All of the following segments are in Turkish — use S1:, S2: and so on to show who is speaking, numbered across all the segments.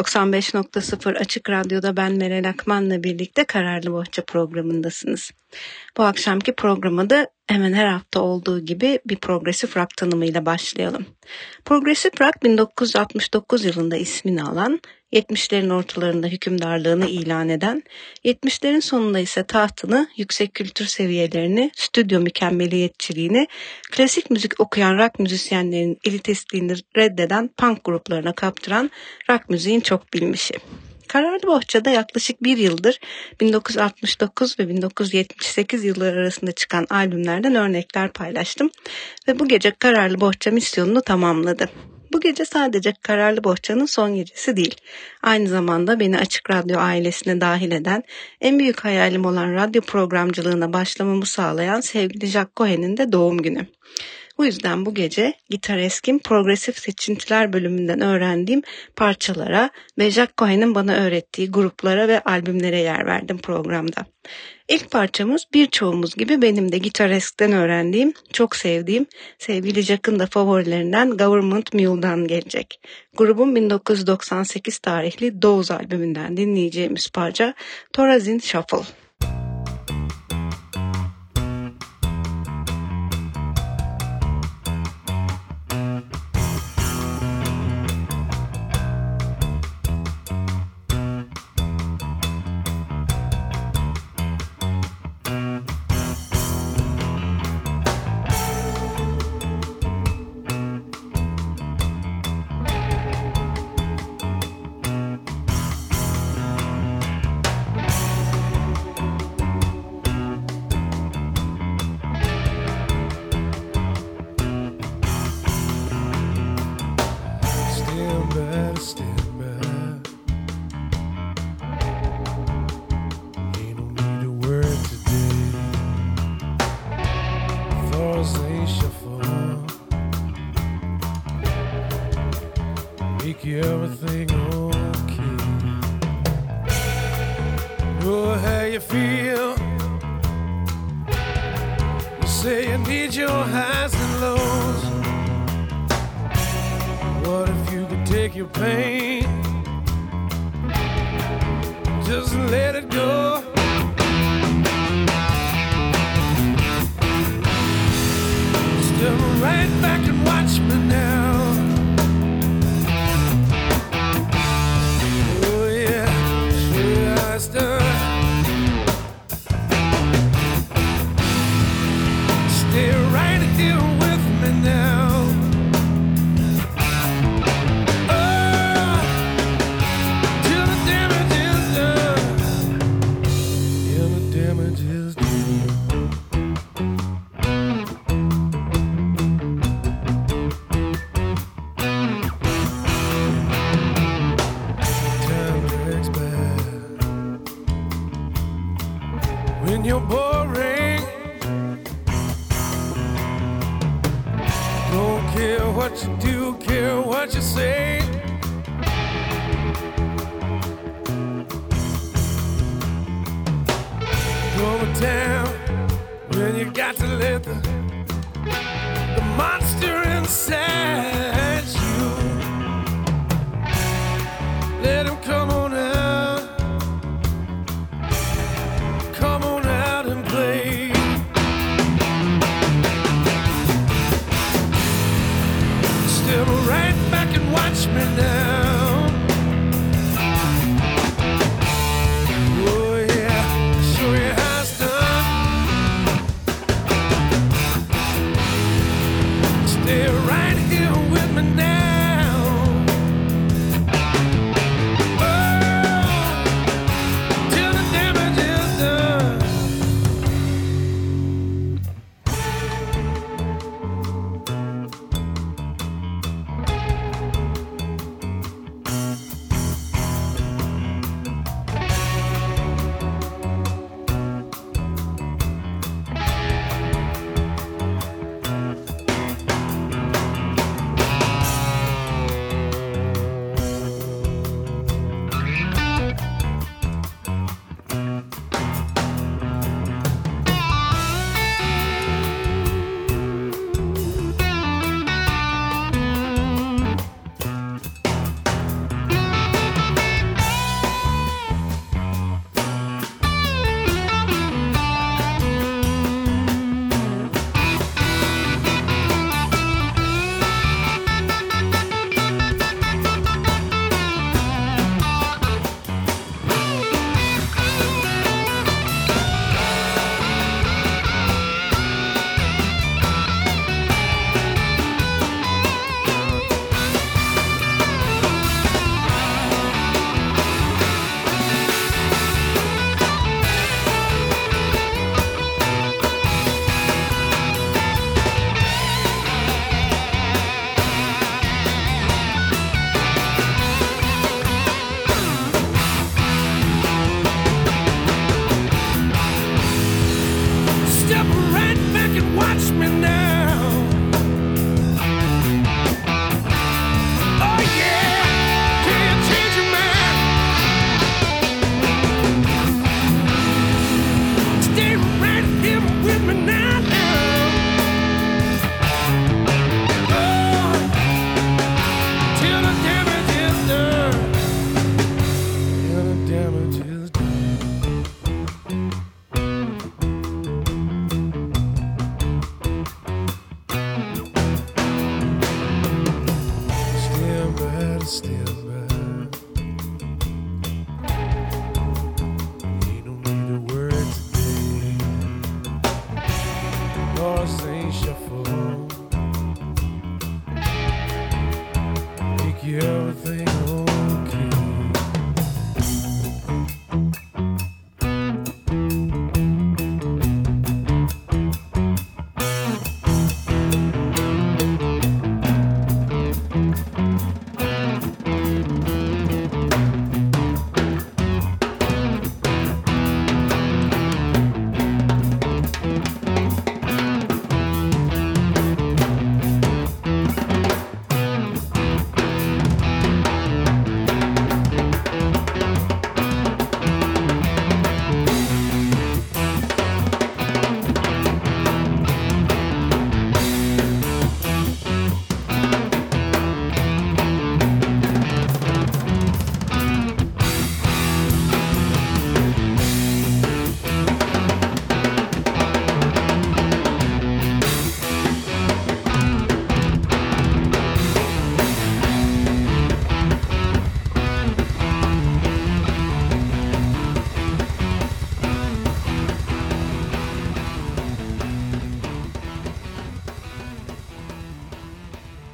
S1: 95.0 Açık Radyo'da ben Meral Akman'la birlikte Kararlı Bohça programındasınız. Bu akşamki programa da hemen her hafta olduğu gibi bir progresif rock tanımıyla başlayalım. Progresif rock 1969 yılında ismini alan 70'lerin ortalarında hükümdarlığını ilan eden, 70'lerin sonunda ise tahtını, yüksek kültür seviyelerini, stüdyo mükemmeliyetçiliğini, klasik müzik okuyan rock müzisyenlerin elitistliğini reddeden punk gruplarına kaptıran rock müziğin çok bilmişi. Kararlı Bohça'da yaklaşık bir yıldır 1969 ve 1978 yılları arasında çıkan albümlerden örnekler paylaştım ve bu gece Kararlı Bohça misyonunu tamamladı. Bu gece sadece Kararlı Bohça'nın son gecesi değil. Aynı zamanda beni Açık Radyo ailesine dahil eden, en büyük hayalim olan radyo programcılığına başlamamı sağlayan sevgili Jack Cohen'in de doğum günü. Bu yüzden bu gece Gitar Esk'in progresif seçintiler bölümünden öğrendiğim parçalara ve Jack Cohen'in bana öğrettiği gruplara ve albümlere yer verdim programda. İlk parçamız birçoğumuz gibi benim de Gitar Esk'ten öğrendiğim, çok sevdiğim, sevgili Jack'ın da favorilerinden Government Mule'dan gelecek. Grubun 1998 tarihli Doze albümünden dinleyeceğimiz parça Torazin Shuffle.
S2: and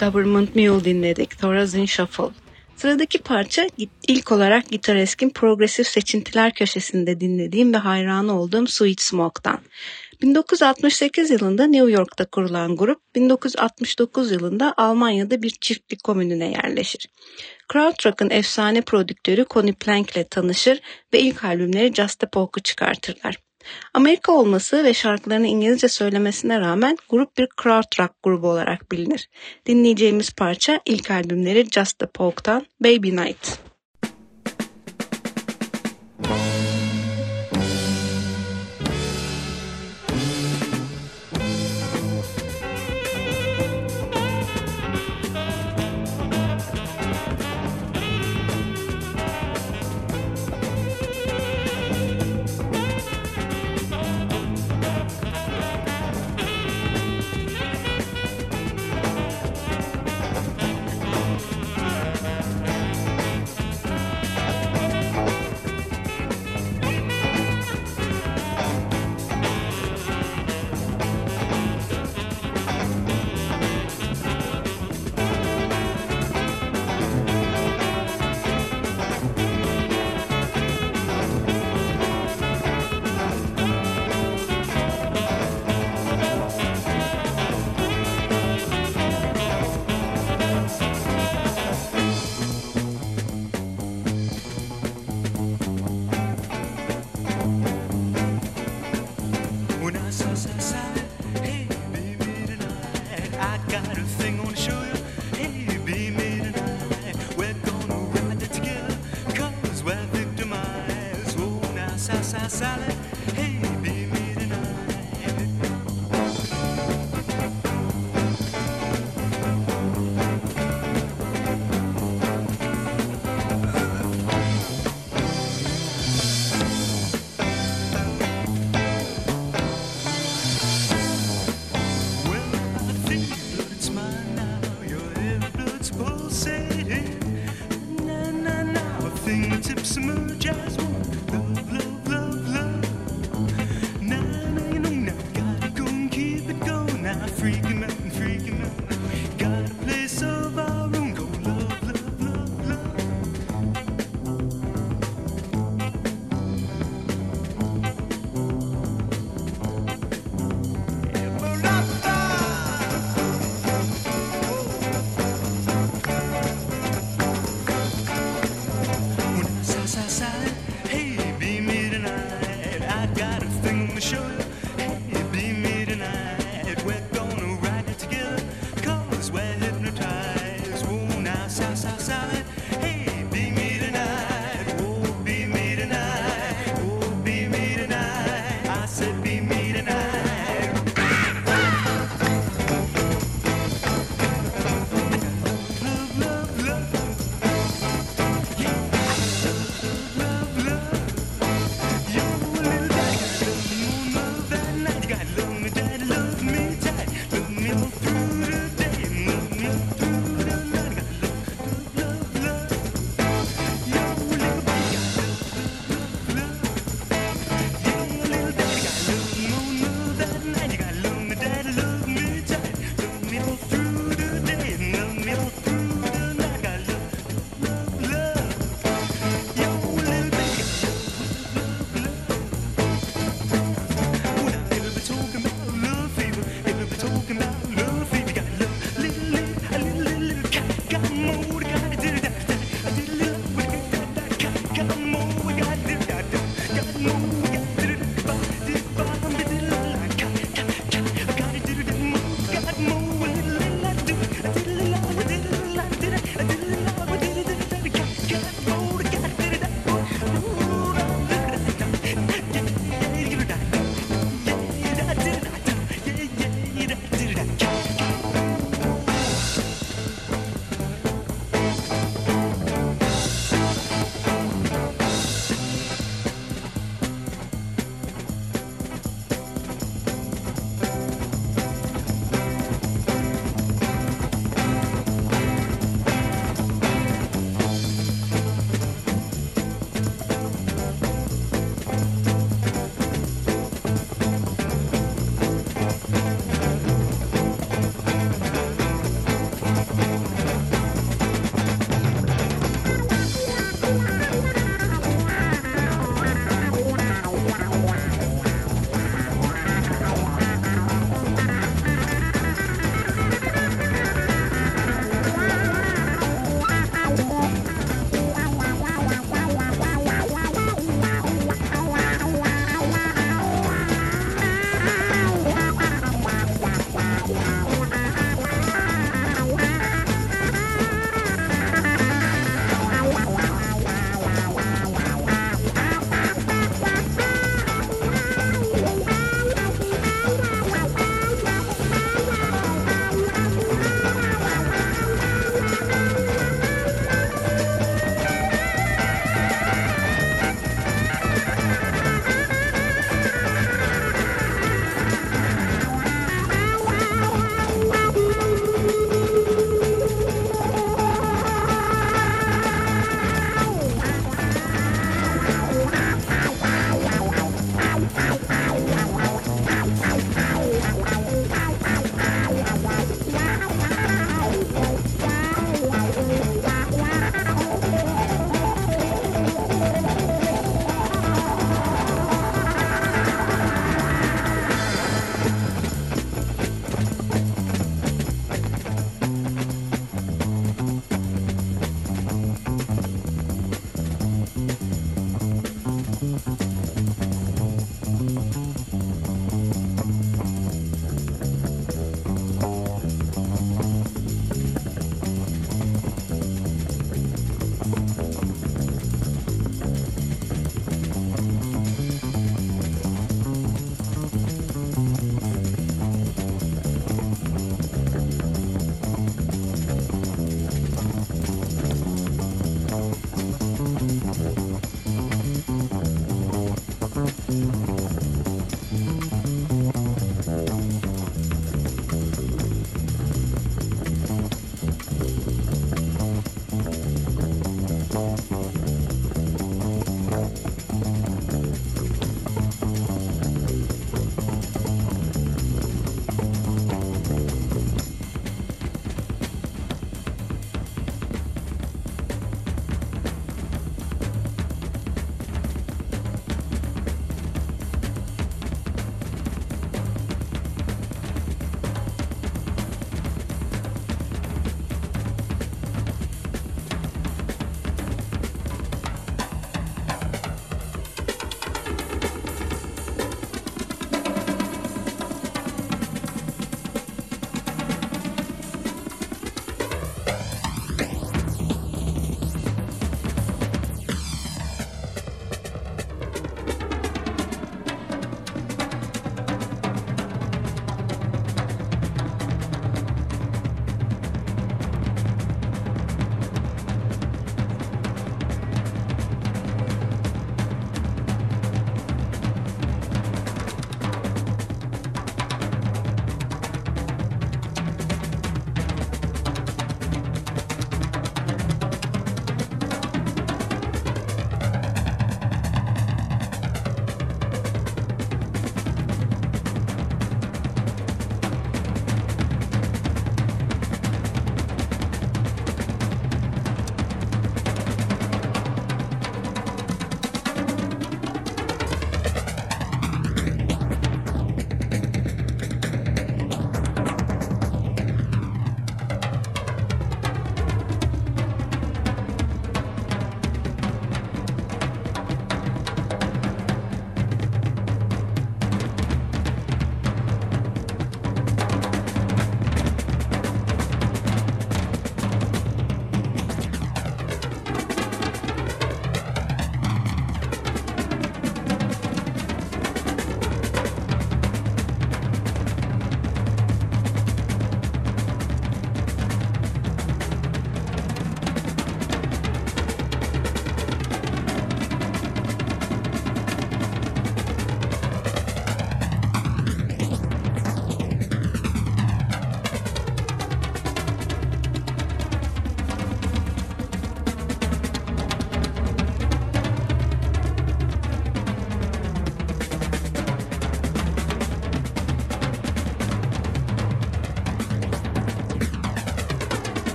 S3: Government Mule dinledik. Thorazin Shuffle. Sıradaki parça ilk olarak Gitaresk'in progresif seçintiler köşesinde dinlediğim ve hayranı olduğum Sweet Smoke'dan. 1968 yılında New York'ta kurulan grup 1969 yılında Almanya'da bir çiftlik komününe yerleşir. Krautrock'ın efsane prodüktörü Connie Plank ile tanışır ve ilk albümleri Just a Poke'u çıkartırlar. Amerika olması ve şarkılarını İngilizce söylemesine rağmen grup bir krautrock grubu olarak bilinir. Dinleyeceğimiz parça ilk albümleri Just a Poke'tan Baby Night.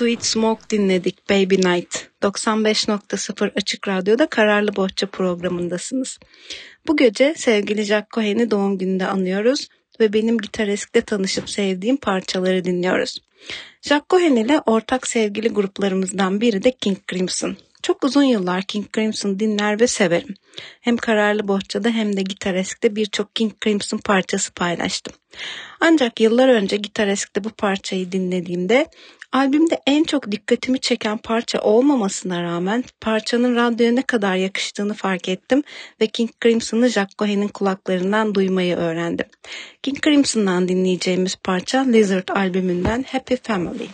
S4: Sweet Smoke dinledik Baby Night. 95.0 Açık Radyo'da Kararlı Bohça programındasınız. Bu gece sevgili Jack Cohen'i doğum gününde anıyoruz ve benim gitareskte tanışıp sevdiğim parçaları dinliyoruz. Jack Cohen ile ortak sevgili gruplarımızdan biri de King Crimson. Çok uzun yıllar King Crimson dinler ve severim. Hem Kararlı Bohça'da hem de Gitaresk'te birçok King Crimson parçası paylaştım. Ancak yıllar önce Gitaresk'te bu parçayı dinlediğimde albümde en çok dikkatimi çeken parça olmamasına rağmen parçanın radyoya ne kadar yakıştığını fark ettim ve King Crimson'ı Jack Cohen'in kulaklarından duymayı öğrendim. King Crimson'dan dinleyeceğimiz parça Lizard albümünden Happy Family.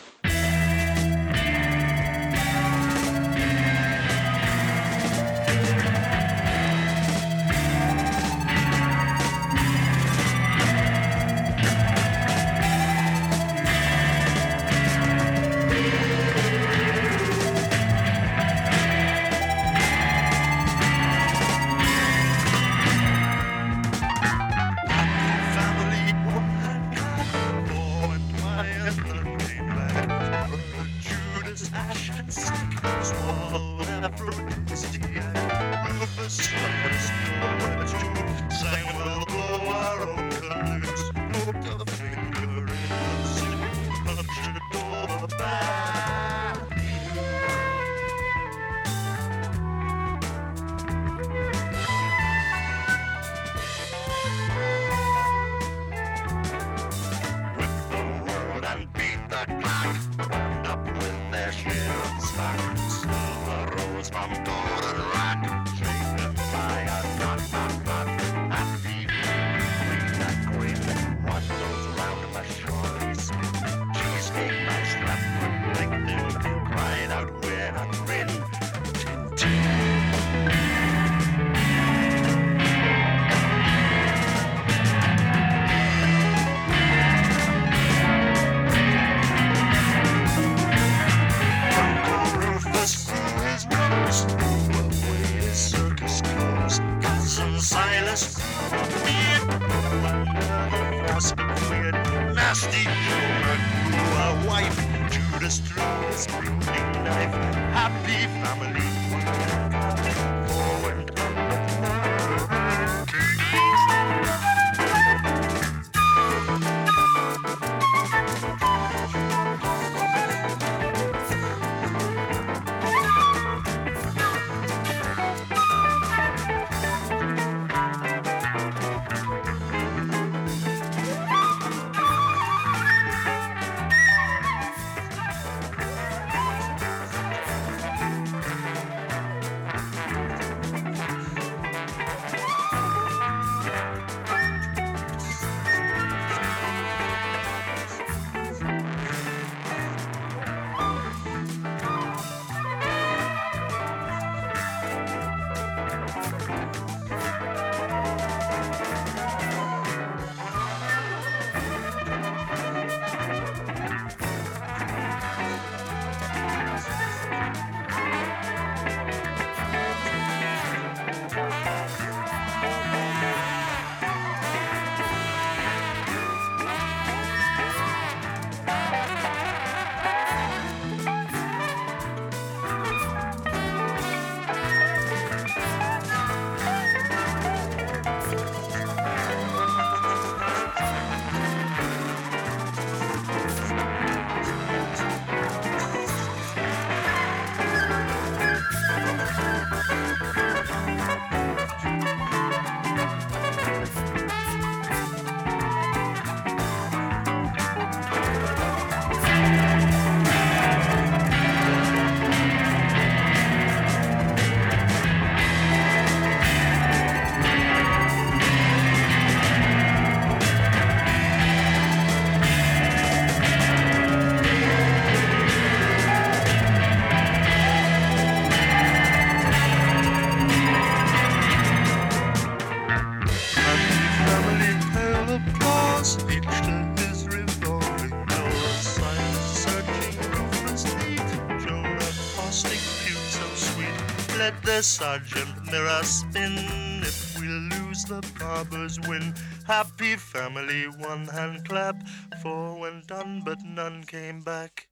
S5: The sergeant mirror spin. If we lose, the barbers win. Happy family, one hand clap. Four went on, but none came back.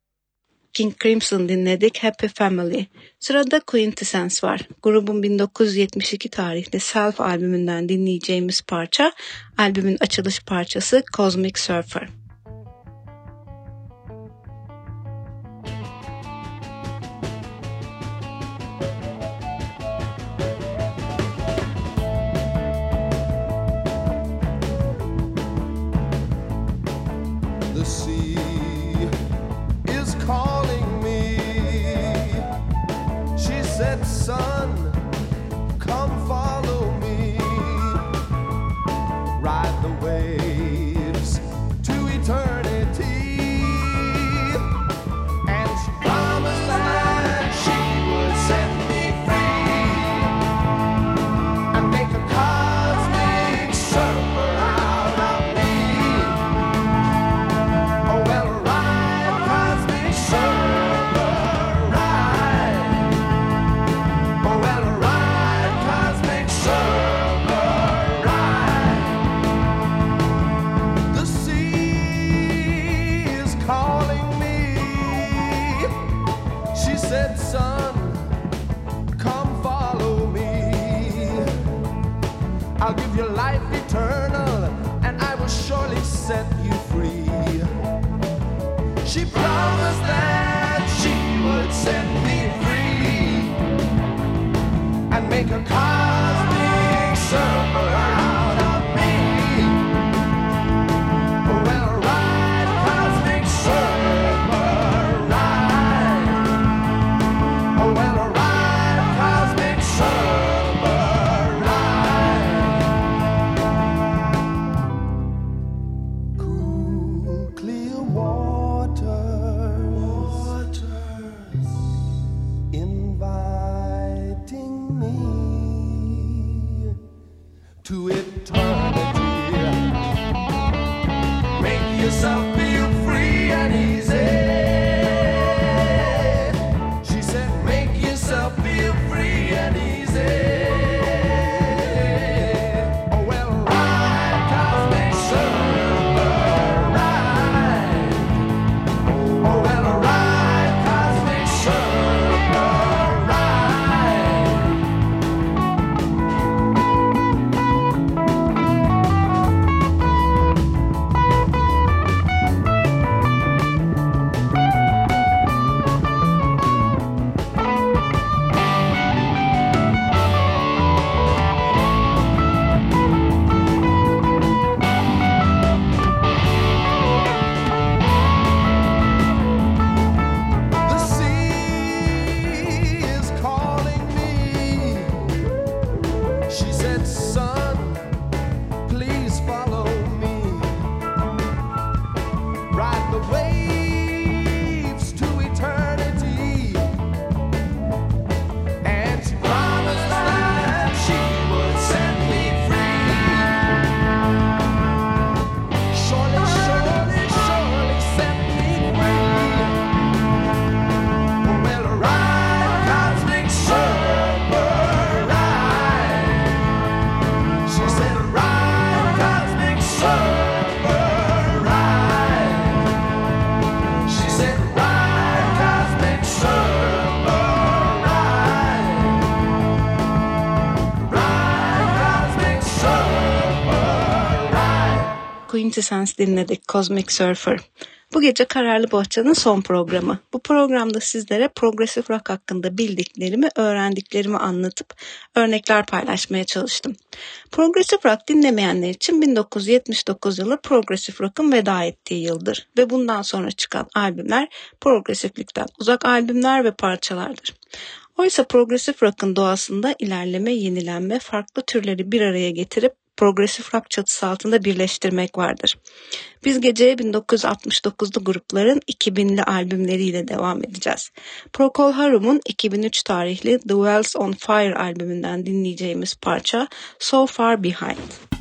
S6: King Crimson dinledik Happy Family. Sırada Quintessence var. Grubun 1972 tarihli Self albümünden dinleyeceğimiz parça, albümün açılış parçası Cosmic Surfer. Quintessence dinledik Cosmic Surfer. Bu gece Kararlı Bohça'nın son programı. Bu programda sizlere progresif rock hakkında bildiklerimi, öğrendiklerimi anlatıp örnekler paylaşmaya çalıştım. Progresif rock dinlemeyenler için 1979 yılı progresif rock'ın veda ettiği yıldır ve bundan sonra çıkan albümler progresiflikten uzak albümler ve parçalardır. Oysa progresif rock'ın doğasında ilerleme, yenilenme, farklı türleri bir araya getirip progresif rock çatısı altında birleştirmek vardır. Biz geceye 1969'lu grupların 2000'li albümleriyle devam edeceğiz. Procol Harum'un 2003 tarihli The Wells on Fire albümünden dinleyeceğimiz parça So Far Behind.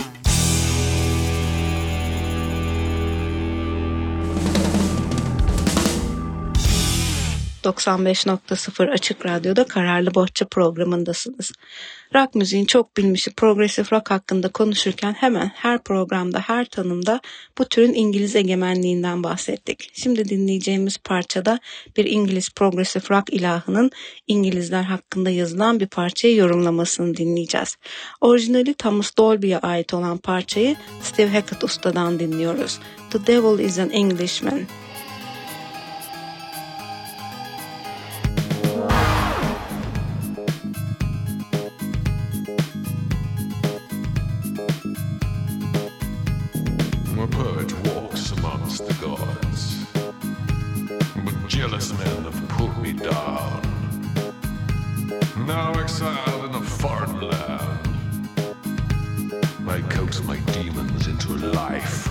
S6: time.
S1: 95.0 Açık Radyo'da Kararlı Bohça programındasınız. Rock müziğin çok bilmişi progresif rock hakkında konuşurken hemen her programda, her tanımda bu türün İngiliz egemenliğinden bahsettik. Şimdi dinleyeceğimiz parçada bir İngiliz progresif rock ilahının İngilizler hakkında yazılan bir parçayı yorumlamasını dinleyeceğiz. Orijinali Thomas Dolby'ye ait olan parçayı Steve Hackett ustadan dinliyoruz. The Devil is an Englishman.
S7: Jealous men have pulled me down. Now exiled in a foreign land, I coax my demons into life.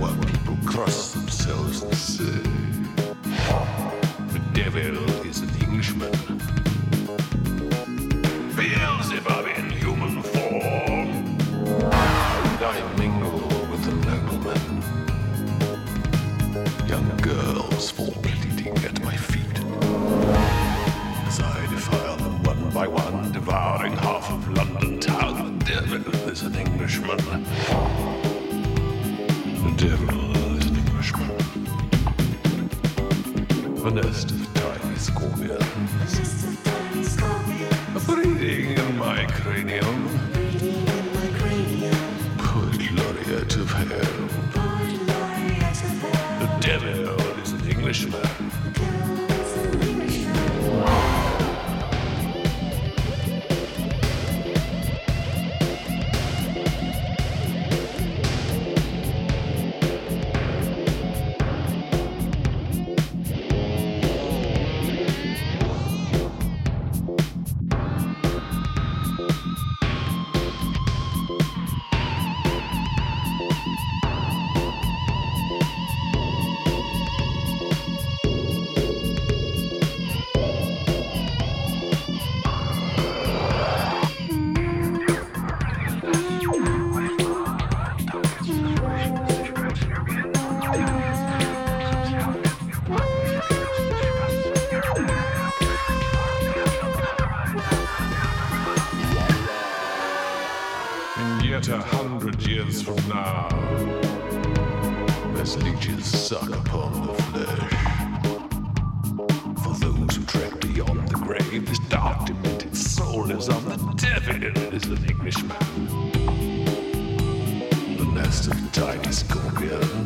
S7: While people cross themselves and say, The devil is an Englishman. Beelzebub in human form. Fall bleeding at my feet. As I defile them one by one, devouring half of London town. The devil is an Englishman.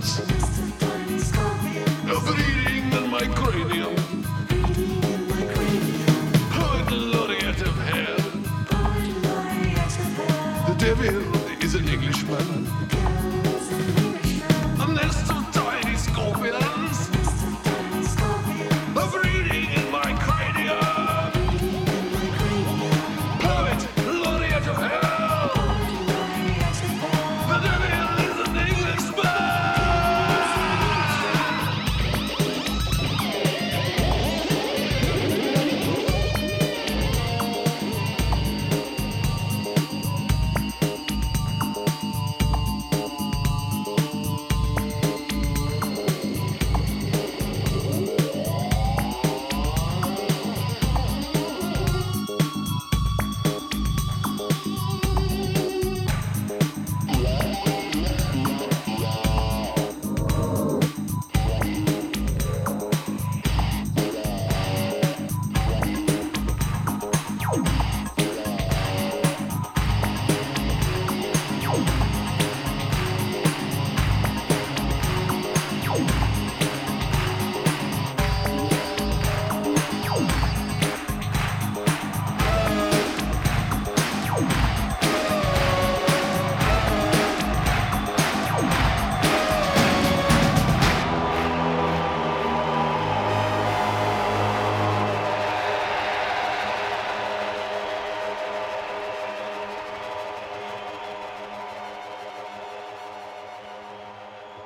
S7: Jones.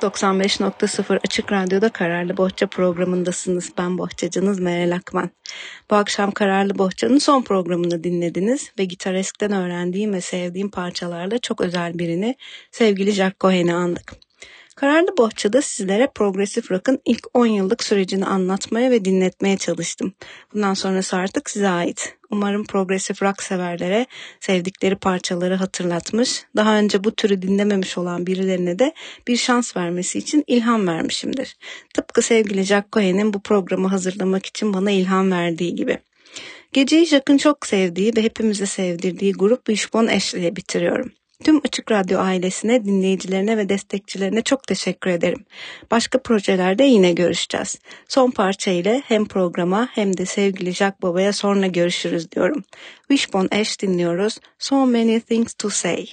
S1: ...95.0 Açık Radyo'da Kararlı Bohça programındasınız. Ben bohçacınız Meral Akman. Bu akşam Kararlı Bohça'nın son programını dinlediniz... ...ve gitareskten öğrendiğim ve sevdiğim parçalarla çok özel birini... ...sevgili Jack Cohen'i andık. Kararlı Bohça'da sizlere progresif rock'ın ilk 10 yıllık sürecini anlatmaya ve dinletmeye çalıştım. Bundan sonrası artık size ait. Umarım progresif rock severlere sevdikleri parçaları hatırlatmış, daha önce bu türü dinlememiş olan birilerine de bir şans vermesi için ilham vermişimdir. Tıpkı sevgili Jack Cohen'in bu programı hazırlamak için bana ilham verdiği gibi. Geceyi Jack'ın çok sevdiği ve hepimize sevdirdiği grup Wishbone Ash ile bitiriyorum. Tüm Açık Radyo ailesine, dinleyicilerine ve destekçilerine çok teşekkür ederim. Başka projelerde yine görüşeceğiz. Son parça ile hem programa hem de sevgili Jack Baba'ya sonra görüşürüz diyorum. Wishbone Ash dinliyoruz. So Many Things to Say.